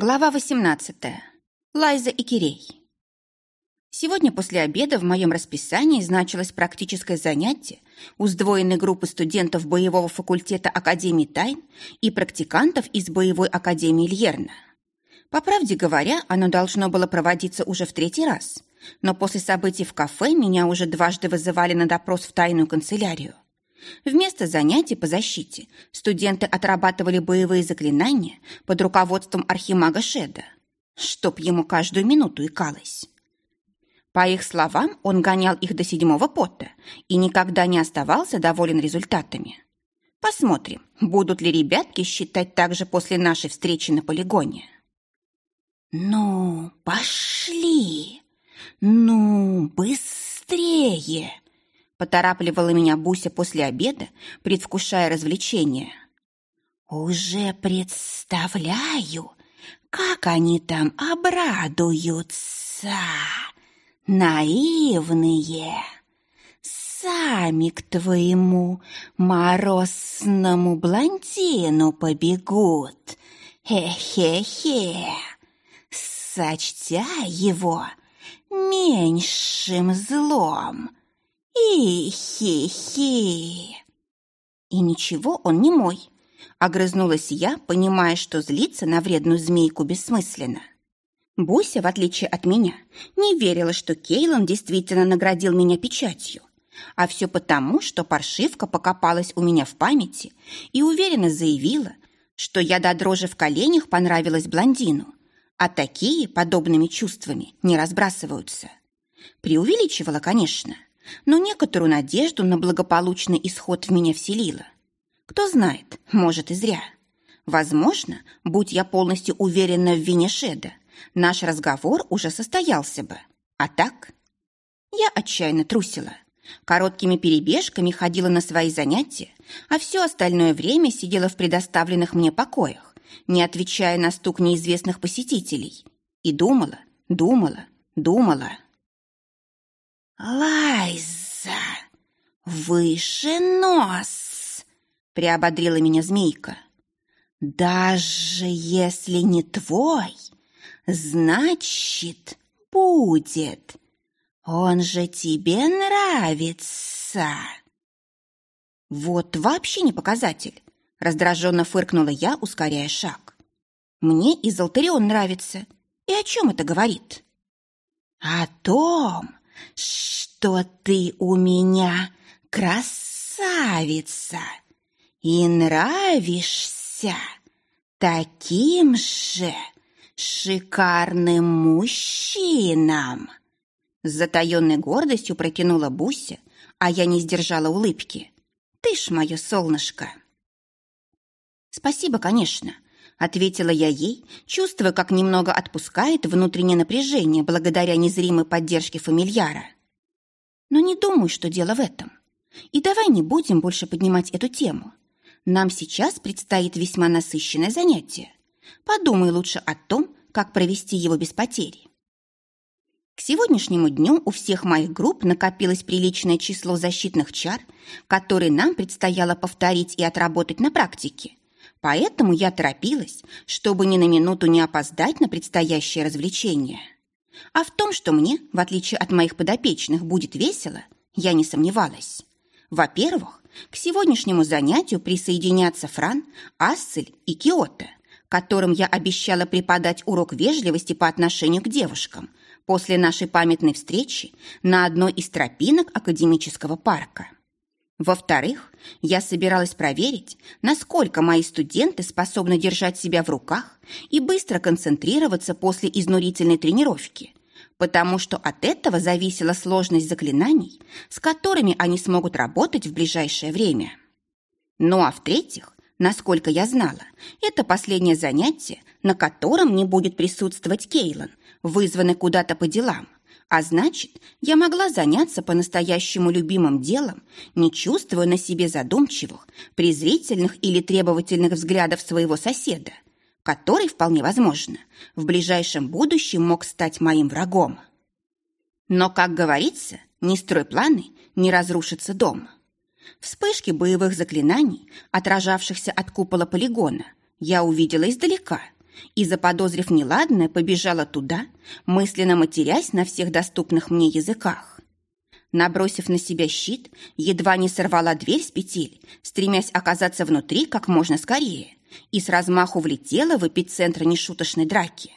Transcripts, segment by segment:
Глава 18. Лайза и Кирей. Сегодня после обеда в моем расписании значилось практическое занятие у сдвоенной группы студентов боевого факультета Академии тайн и практикантов из боевой академии Льерна. По правде говоря, оно должно было проводиться уже в третий раз, но после событий в кафе меня уже дважды вызывали на допрос в тайную канцелярию. Вместо занятий по защите студенты отрабатывали боевые заклинания под руководством архимага Шеда, чтоб ему каждую минуту икалось. По их словам, он гонял их до седьмого пота и никогда не оставался доволен результатами. Посмотрим, будут ли ребятки считать так же после нашей встречи на полигоне. «Ну, пошли! Ну, быстрее!» Поторапливала меня Буся после обеда, предвкушая развлечения. «Уже представляю, как они там обрадуются!» наивные, сами к твоему морозному блондину побегут. Хе-хе-хе, сочтя его меньшим злом. И-хи-хи. И ничего, он не мой. Огрызнулась я, понимая, что злиться на вредную змейку бессмысленно. Буся, в отличие от меня, не верила, что Кейлан действительно наградил меня печатью. А все потому, что паршивка покопалась у меня в памяти и уверенно заявила, что я до дрожи в коленях понравилась блондину, а такие подобными чувствами не разбрасываются. Преувеличивала, конечно, но некоторую надежду на благополучный исход в меня вселила. Кто знает, может и зря. Возможно, будь я полностью уверена в вине Шеда, наш разговор уже состоялся бы. А так? Я отчаянно трусила. Короткими перебежками ходила на свои занятия, а все остальное время сидела в предоставленных мне покоях, не отвечая на стук неизвестных посетителей. И думала, думала, думала. «Лайза, выше нос!» — приободрила меня змейка. «Даже если не твой, Значит, будет. Он же тебе нравится. Вот вообще не показатель. Раздраженно фыркнула я, ускоряя шаг. Мне и Золтарион нравится. И о чем это говорит? О том, что ты у меня красавица и нравишься таким же, шикарным мужчинам!» С затаенной гордостью протянула Буся, а я не сдержала улыбки. «Ты ж мое солнышко!» «Спасибо, конечно», — ответила я ей, чувствуя, как немного отпускает внутреннее напряжение благодаря незримой поддержке фамильяра. «Но не думаю, что дело в этом. И давай не будем больше поднимать эту тему. Нам сейчас предстоит весьма насыщенное занятие. Подумай лучше о том, как провести его без потери. К сегодняшнему дню у всех моих групп накопилось приличное число защитных чар, которые нам предстояло повторить и отработать на практике. Поэтому я торопилась, чтобы ни на минуту не опоздать на предстоящее развлечение. А в том, что мне, в отличие от моих подопечных, будет весело, я не сомневалась. Во-первых, к сегодняшнему занятию присоединятся Фран, Ассель и Киото которым я обещала преподать урок вежливости по отношению к девушкам после нашей памятной встречи на одной из тропинок академического парка. Во-вторых, я собиралась проверить, насколько мои студенты способны держать себя в руках и быстро концентрироваться после изнурительной тренировки, потому что от этого зависела сложность заклинаний, с которыми они смогут работать в ближайшее время. Ну а в-третьих, Насколько я знала, это последнее занятие, на котором не будет присутствовать Кейлан, вызванный куда-то по делам. А значит, я могла заняться по-настоящему любимым делом, не чувствуя на себе задумчивых, презрительных или требовательных взглядов своего соседа, который, вполне возможно, в ближайшем будущем мог стать моим врагом. Но, как говорится, не строй планы, не разрушится дом. Вспышки боевых заклинаний, отражавшихся от купола полигона, я увидела издалека и, заподозрив неладное, побежала туда, мысленно матерясь на всех доступных мне языках. Набросив на себя щит, едва не сорвала дверь с петель, стремясь оказаться внутри как можно скорее, и с размаху влетела в эпицентр нешуточной драки.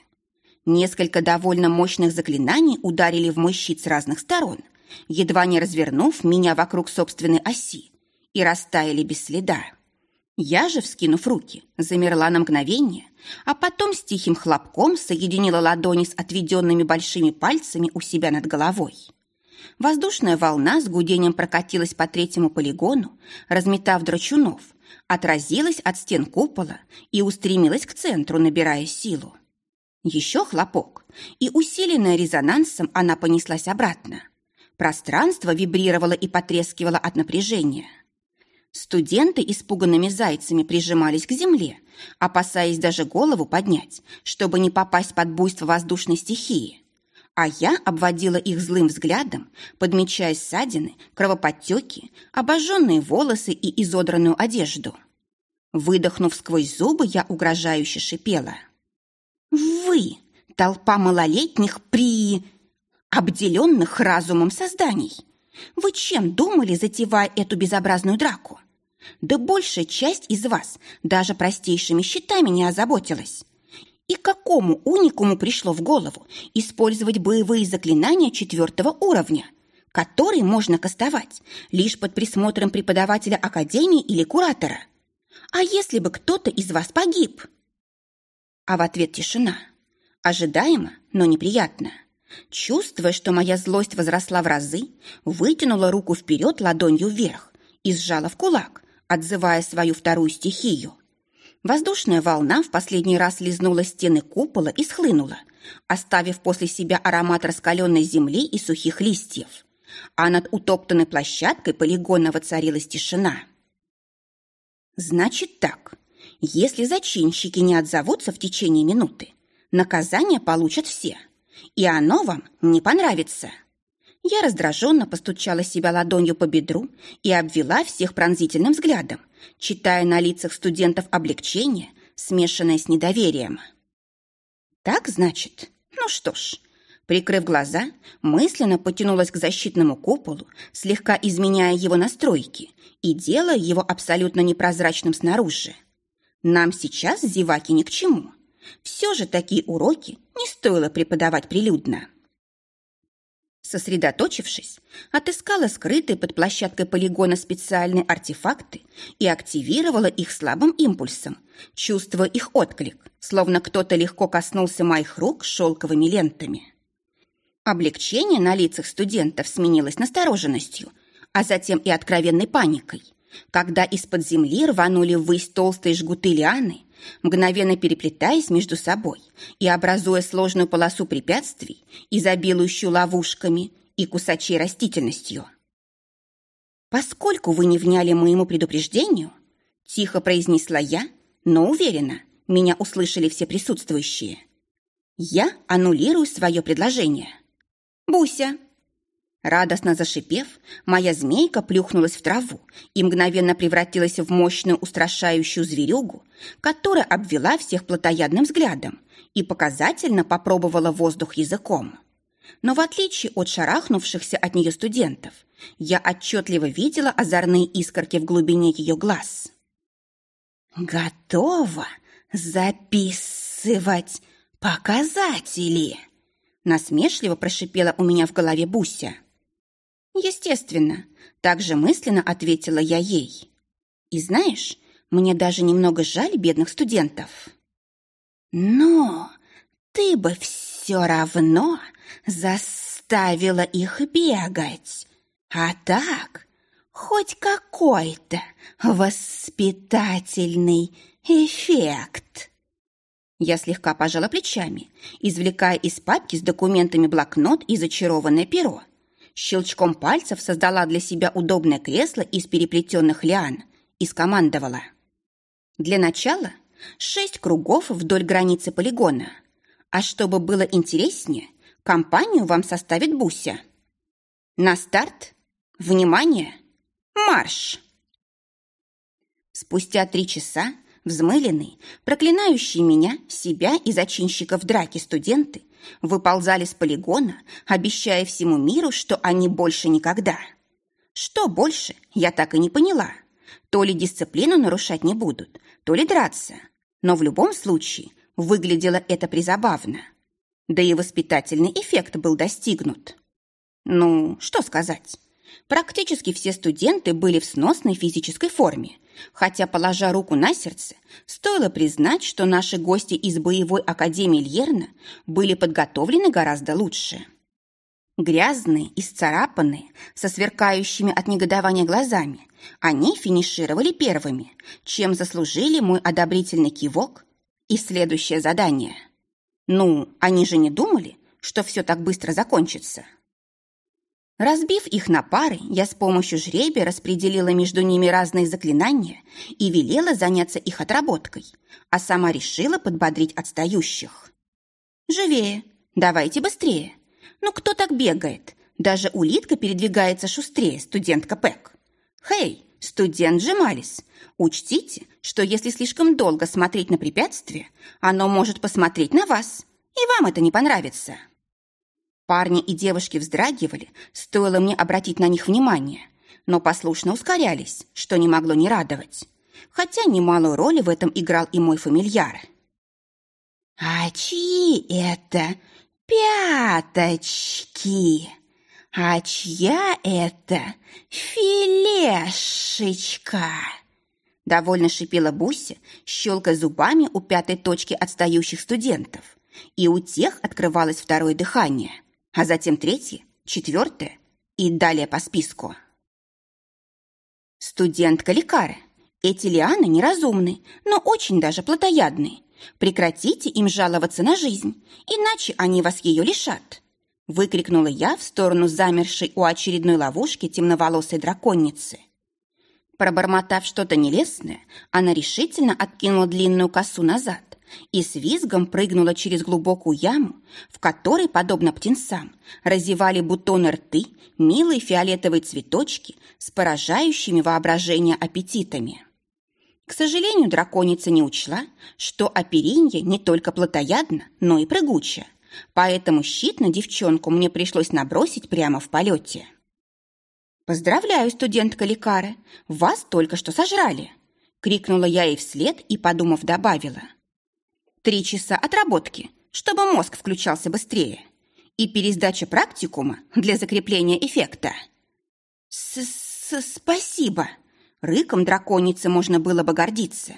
Несколько довольно мощных заклинаний ударили в мой щит с разных сторон, едва не развернув меня вокруг собственной оси, и растаяли без следа. Я же, вскинув руки, замерла на мгновение, а потом с тихим хлопком соединила ладони с отведенными большими пальцами у себя над головой. Воздушная волна с гудением прокатилась по третьему полигону, разметав драчунов, отразилась от стен купола и устремилась к центру, набирая силу. Еще хлопок, и усиленная резонансом она понеслась обратно. Пространство вибрировало и потрескивало от напряжения. Студенты испуганными зайцами прижимались к земле, опасаясь даже голову поднять, чтобы не попасть под буйство воздушной стихии а я обводила их злым взглядом, подмечая ссадины, кровоподтеки, обожженные волосы и изодранную одежду. Выдохнув сквозь зубы, я угрожающе шипела. «Вы, толпа малолетних при... обделенных разумом созданий! Вы чем думали, затевая эту безобразную драку? Да большая часть из вас даже простейшими щитами не озаботилась. И какому уникуму пришло в голову использовать боевые заклинания четвертого уровня, которые можно кастовать лишь под присмотром преподавателя академии или куратора? А если бы кто-то из вас погиб? А в ответ тишина. Ожидаемо, но неприятно. Чувствуя, что моя злость возросла в разы, вытянула руку вперед ладонью вверх и сжала в кулак, отзывая свою вторую стихию. Воздушная волна в последний раз лизнула стены купола и схлынула, оставив после себя аромат раскаленной земли и сухих листьев. А над утоптанной площадкой полигона воцарилась тишина. «Значит так, если зачинщики не отзовутся в течение минуты, наказание получат все, и оно вам не понравится». Я раздраженно постучала себя ладонью по бедру и обвела всех пронзительным взглядом, читая на лицах студентов облегчение, смешанное с недоверием. «Так, значит? Ну что ж...» Прикрыв глаза, мысленно потянулась к защитному куполу, слегка изменяя его настройки и делая его абсолютно непрозрачным снаружи. Нам сейчас зеваки ни к чему. Все же такие уроки не стоило преподавать прилюдно. Сосредоточившись, отыскала скрытые под площадкой полигона специальные артефакты и активировала их слабым импульсом, чувствуя их отклик, словно кто-то легко коснулся моих рук шелковыми лентами. Облегчение на лицах студентов сменилось настороженностью, а затем и откровенной паникой, когда из-под земли рванули ввысь толстые жгуты лианы, мгновенно переплетаясь между собой и образуя сложную полосу препятствий, изобилующую ловушками и кусачей растительностью. «Поскольку вы не вняли моему предупреждению», тихо произнесла я, но уверена, меня услышали все присутствующие. «Я аннулирую свое предложение». «Буся, Радостно зашипев, моя змейка плюхнулась в траву и мгновенно превратилась в мощную устрашающую зверюгу, которая обвела всех плотоядным взглядом и показательно попробовала воздух языком. Но в отличие от шарахнувшихся от нее студентов, я отчетливо видела озорные искорки в глубине ее глаз. «Готова записывать показатели!» Насмешливо прошипела у меня в голове Буся. Естественно, также мысленно ответила я ей. И знаешь, мне даже немного жаль бедных студентов. Но ты бы все равно заставила их бегать. А так, хоть какой-то воспитательный эффект. Я слегка пожала плечами, извлекая из папки с документами блокнот и зачарованное перо щелчком пальцев создала для себя удобное кресло из переплетенных лиан и скомандовала. Для начала шесть кругов вдоль границы полигона. А чтобы было интереснее, компанию вам составит Буся. На старт, внимание, марш! Спустя три часа Взмыленные, проклинающие меня, себя и зачинщиков драки студенты выползали с полигона, обещая всему миру, что они больше никогда. Что больше, я так и не поняла. То ли дисциплину нарушать не будут, то ли драться. Но в любом случае выглядело это призабавно. Да и воспитательный эффект был достигнут. Ну, что сказать. Практически все студенты были в сносной физической форме, хотя, положа руку на сердце, стоило признать, что наши гости из боевой академии Льерна были подготовлены гораздо лучше. Грязные, исцарапанные, со сверкающими от негодования глазами, они финишировали первыми, чем заслужили мой одобрительный кивок и следующее задание. Ну, они же не думали, что все так быстро закончится. Разбив их на пары, я с помощью жребия распределила между ними разные заклинания и велела заняться их отработкой, а сама решила подбодрить отстающих. «Живее! Давайте быстрее! Ну кто так бегает? Даже улитка передвигается шустрее, студентка Пэк. Хей, студент Джемалис, учтите, что если слишком долго смотреть на препятствие, оно может посмотреть на вас, и вам это не понравится». Парни и девушки вздрагивали, стоило мне обратить на них внимание, но послушно ускорялись, что не могло не радовать. Хотя немалую роль в этом играл и мой фамильяр. «А чьи это пяточки? А чья это филешечка?» Довольно шипела Буся, щелкая зубами у пятой точки отстающих студентов. И у тех открывалось второе дыхание – а затем третье, четвертое и далее по списку. Студентка Ликара. Эти лианы неразумны, но очень даже плотоядные. Прекратите им жаловаться на жизнь, иначе они вас ее лишат. Выкрикнула я в сторону замершей у очередной ловушки темноволосой драконицы. Пробормотав что-то нелестное, она решительно откинула длинную косу назад и с визгом прыгнула через глубокую яму, в которой, подобно птенцам, разевали бутоны рты милые фиолетовые цветочки с поражающими воображение аппетитами. К сожалению, драконица не учла, что оперинье не только плотоядно, но и прыгуче, поэтому щит на девчонку мне пришлось набросить прямо в полете. «Поздравляю, студентка Лекары, вас только что сожрали!» Крикнула я ей вслед и, подумав, добавила – Три часа отработки, чтобы мозг включался быстрее. И пересдача практикума для закрепления эффекта. С -с «Спасибо!» Рыком драконицы можно было бы гордиться.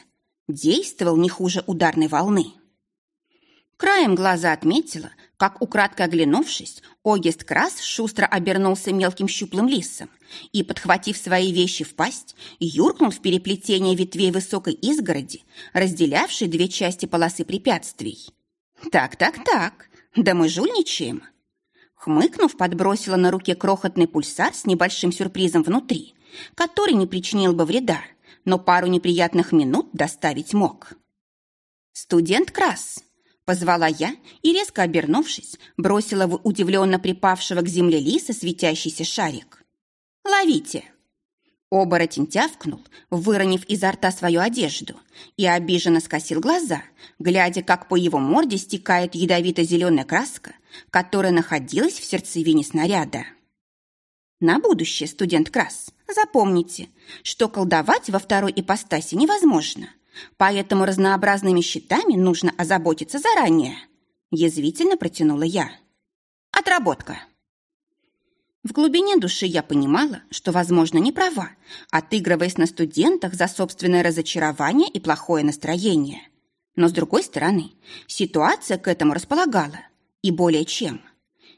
Действовал не хуже ударной волны. Краем глаза отметила, как, украдко оглянувшись, Огест Крас шустро обернулся мелким щуплым лисом и, подхватив свои вещи в пасть, юркнул в переплетение ветвей высокой изгороди, разделявшей две части полосы препятствий. «Так, так, так, да мы жульничаем!» Хмыкнув, подбросила на руке крохотный пульсар с небольшим сюрпризом внутри, который не причинил бы вреда, но пару неприятных минут доставить мог. «Студент Крас!» Позвала я и, резко обернувшись, бросила в удивленно припавшего к земле лиса светящийся шарик. «Ловите!» Оборотень тявкнул, выронив изо рта свою одежду, и обиженно скосил глаза, глядя, как по его морде стекает ядовито-зеленая краска, которая находилась в сердцевине снаряда. На будущее, студент Крас, запомните, что колдовать во второй ипостаси невозможно – Поэтому разнообразными щитами нужно озаботиться заранее. Язвительно протянула я. Отработка. В глубине души я понимала, что, возможно, не права, отыгрываясь на студентах за собственное разочарование и плохое настроение. Но, с другой стороны, ситуация к этому располагала. И более чем.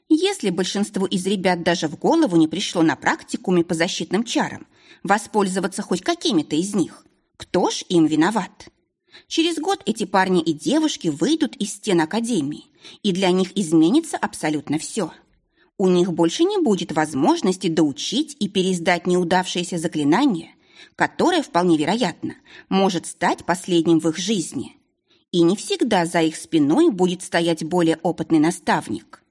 Если большинству из ребят даже в голову не пришло на практикуме по защитным чарам воспользоваться хоть какими-то из них, кто ж им виноват? Через год эти парни и девушки выйдут из стен академии, и для них изменится абсолютно все. У них больше не будет возможности доучить и пересдать неудавшееся заклинание, которое, вполне вероятно, может стать последним в их жизни. И не всегда за их спиной будет стоять более опытный наставник.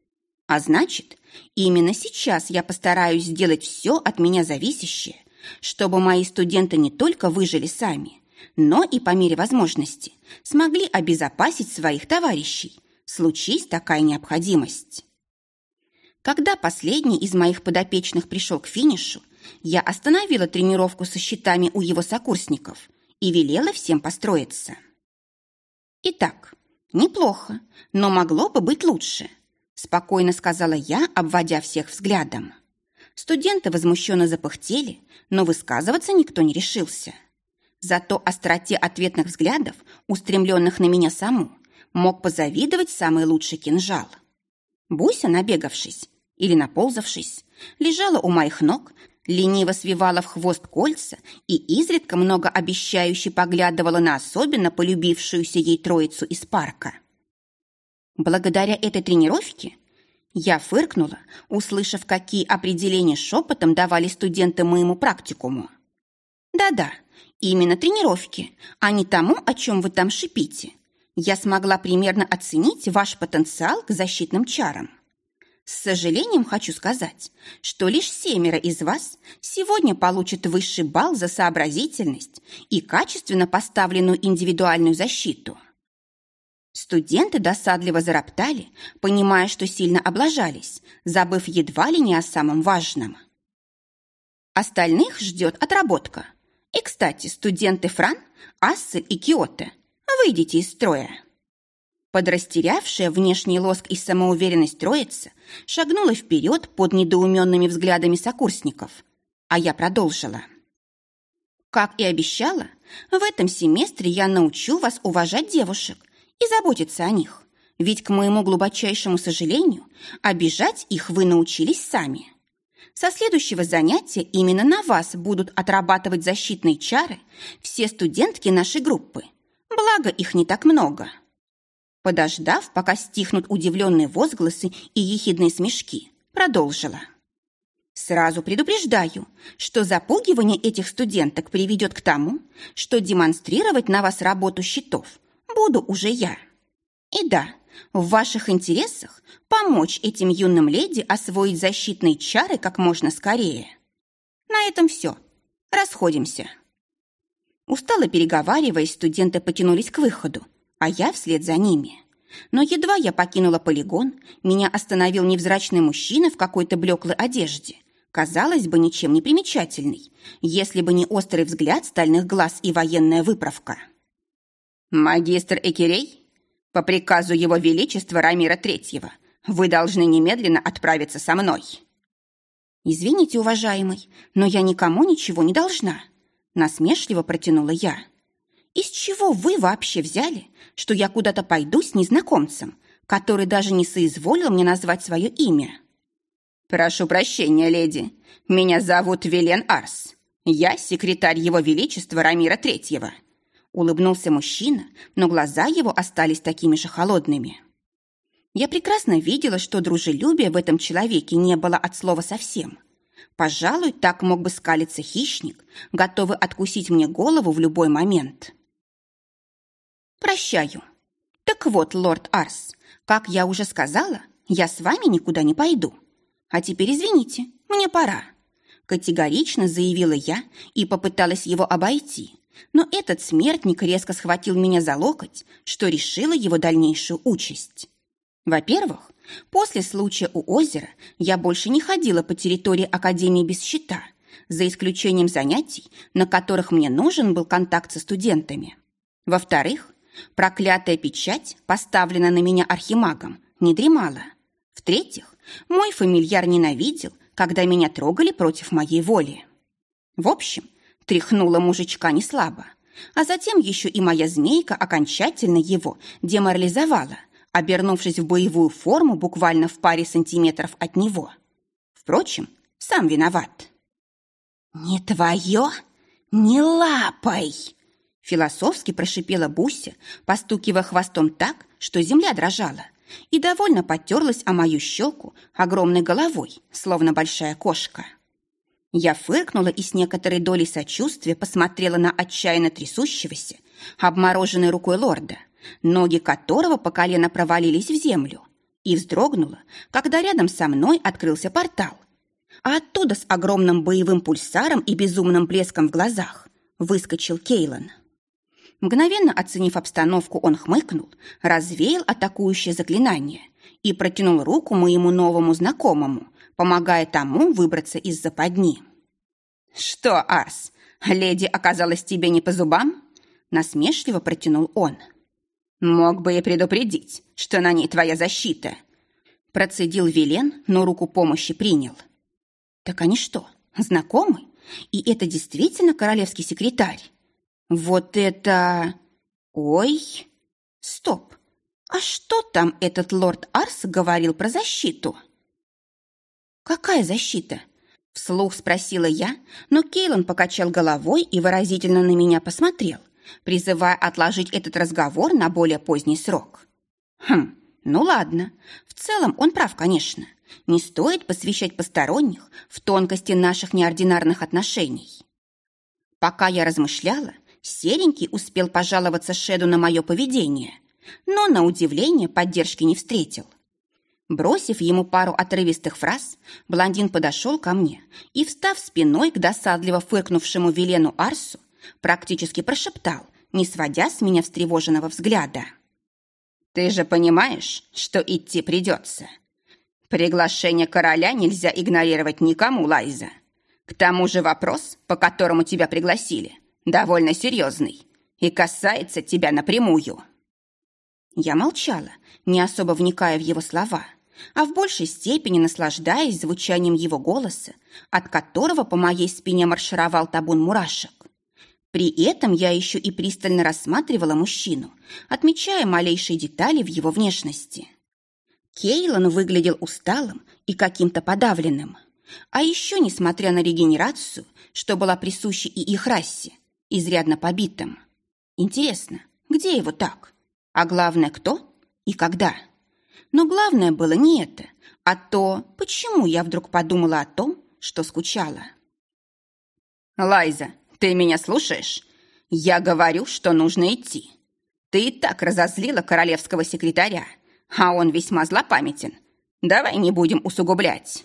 А значит, именно сейчас я постараюсь сделать все от меня зависящее, чтобы мои студенты не только выжили сами, но и по мере возможности смогли обезопасить своих товарищей, случись такая необходимость. Когда последний из моих подопечных пришел к финишу, я остановила тренировку со щитами у его сокурсников и велела всем построиться. Итак, неплохо, но могло бы быть лучше, спокойно сказала я, обводя всех взглядом. Студенты возмущенно запыхтели, но высказываться никто не решился. Зато остроте ответных взглядов, устремленных на меня саму, мог позавидовать самый лучший кинжал. Буся, набегавшись или наползавшись, лежала у моих ног, лениво свивала в хвост кольца и изредка многообещающе поглядывала на особенно полюбившуюся ей троицу из парка. Благодаря этой тренировке я фыркнула, услышав, какие определения шепотом давали студенты моему практикуму. Да-да, именно тренировки, а не тому, о чем вы там шипите. Я смогла примерно оценить ваш потенциал к защитным чарам. С сожалением хочу сказать, что лишь семеро из вас сегодня получат высший балл за сообразительность и качественно поставленную индивидуальную защиту. Студенты досадливо зароптали, понимая, что сильно облажались, забыв едва ли не о самом важном. Остальных ждет отработка. И, кстати, студенты Фран, Ассель и Киоте, выйдите из строя. Подрастерявшая внешний лоск и самоуверенность троица шагнула вперед под недоуменными взглядами сокурсников, а я продолжила. Как и обещала, в этом семестре я научу вас уважать девушек и заботиться о них, ведь, к моему глубочайшему сожалению, обижать их вы научились сами. Со следующего занятия именно на вас будут отрабатывать защитные чары все студентки нашей группы, благо их не так много. Подождав, пока стихнут удивленные возгласы и ехидные смешки, продолжила. Сразу предупреждаю, что запугивание этих студенток приведет к тому, что демонстрировать на вас работу щитов буду уже я. И да, в ваших интересах помочь этим юным леди освоить защитные чары как можно скорее. На этом все. Расходимся. Устало переговариваясь, студенты потянулись к выходу, а я вслед за ними. Но едва я покинула полигон, меня остановил невзрачный мужчина в какой-то блеклой одежде, казалось бы, ничем не примечательный, если бы не острый взгляд стальных глаз и военная выправка. «Магистр Экерей, по приказу Его Величества Рамира Третьего, вы должны немедленно отправиться со мной». «Извините, уважаемый, но я никому ничего не должна», насмешливо протянула я. Из чего вы вообще взяли, что я куда-то пойду с незнакомцем, который даже не соизволил мне назвать свое имя? Прошу прощения, леди. Меня зовут Велен Арс. Я секретарь его величества Рамира Третьего. Улыбнулся мужчина, но глаза его остались такими же холодными. Я прекрасно видела, что дружелюбия в этом человеке не было от слова совсем. Пожалуй, так мог бы скалиться хищник, готовый откусить мне голову в любой момент. Прощаю. Так вот, лорд Арс, как я уже сказала, я с вами никуда не пойду. А теперь извините, мне пора. Категорично заявила я и попыталась его обойти, но этот смертник резко схватил меня за локоть, что решило его дальнейшую участь. Во-первых, после случая у озера я больше не ходила по территории Академии без щита, за исключением занятий, на которых мне нужен был контакт со студентами. Во-вторых, Проклятая печать, поставленная на меня архимагом, не дремала. В-третьих, мой фамильяр ненавидел, когда меня трогали против моей воли. В общем, тряхнула мужичка не слабо. А затем еще и моя змейка окончательно его деморализовала, обернувшись в боевую форму буквально в паре сантиметров от него. Впрочем, сам виноват. «Не твое, не лапой!» Философски прошипела Буся, постукивая хвостом так, что земля дрожала, и довольно потерлась о мою щеку огромной головой, словно большая кошка. Я фыркнула и с некоторой долей сочувствия посмотрела на отчаянно трясущегося, обмороженной рукой лорда, ноги которого по колено провалились в землю, и вздрогнула, когда рядом со мной открылся портал. А оттуда с огромным боевым пульсаром и безумным блеском в глазах выскочил Кейлан. Мгновенно оценив обстановку, он хмыкнул, развеял атакующее заклинание и протянул руку моему новому знакомому, помогая тому выбраться из западни. «Что, Арс, леди оказалась тебе не по зубам?» Насмешливо протянул он. «Мог бы и предупредить, что на ней твоя защита». Процедил Вилен, но руку помощи принял. «Так они что, знакомы? И это действительно королевский секретарь?» Вот это... Ой! Стоп! А что там этот лорд Арс говорил про защиту? Какая защита? Вслух спросила я, но Кейлан покачал головой и выразительно на меня посмотрел, призывая отложить этот разговор на более поздний срок. Хм, ну ладно. В целом он прав, конечно. Не стоит посвящать посторонних в тонкости наших неординарных отношений. Пока я размышляла, Серенький успел пожаловаться Шеду на мое поведение, но, на удивление, поддержки не встретил. Бросив ему пару отрывистых фраз, блондин подошел ко мне и, встав спиной к досадливо фыркнувшему Велену Арсу, практически прошептал, не сводя с меня встревоженного взгляда. «Ты же понимаешь, что идти придется. Приглашение короля нельзя игнорировать никому, Лайза. К тому же вопрос, по которому тебя пригласили, довольно серьезный и касается тебя напрямую». Я молчала, не особо вникая в его слова, а в большей степени наслаждаясь звучанием его голоса, от которого по моей спине маршировал табун мурашек. При этом я еще и пристально рассматривала мужчину, отмечая малейшие детали в его внешности. Кейлан выглядел усталым и каким-то подавленным. А еще, несмотря на регенерацию, что была присуща и их расе, изрядно побитым. Интересно, где его так? А главное, кто и когда? Но главное было не это, а то, почему я вдруг подумала о том, что скучала. «Лайза, ты меня слушаешь? Я говорю, что нужно идти. Ты и так разозлила королевского секретаря, а он весьма злопамятен. Давай не будем усугублять».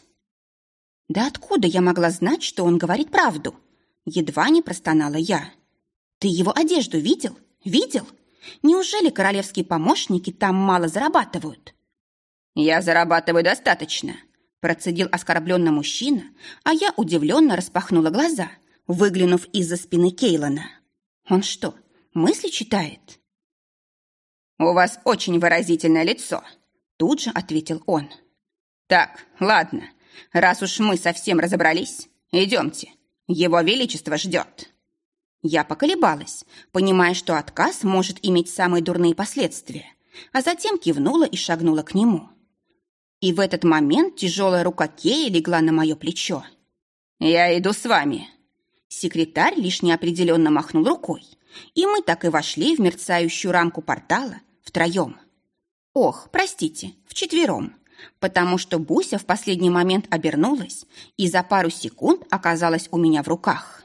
«Да откуда я могла знать, что он говорит правду?» Едва не простонала я. «Ты его одежду видел? Видел? Неужели королевские помощники там мало зарабатывают?» «Я зарабатываю достаточно», – процедил оскорбленный мужчина, а я удивленно распахнула глаза, выглянув из-за спины Кейлана. «Он что, мысли читает?» «У вас очень выразительное лицо», – тут же ответил он. «Так, ладно, раз уж мы совсем разобрались, идемте, его Величество ждет». Я поколебалась, понимая, что отказ может иметь самые дурные последствия, а затем кивнула и шагнула к нему. И в этот момент тяжелая рука Кея легла на мое плечо. «Я иду с вами». Секретарь лишь неопределенно махнул рукой, и мы так и вошли в мерцающую рамку портала втроем. Ох, простите, вчетвером потому что Буся в последний момент обернулась и за пару секунд оказалась у меня в руках.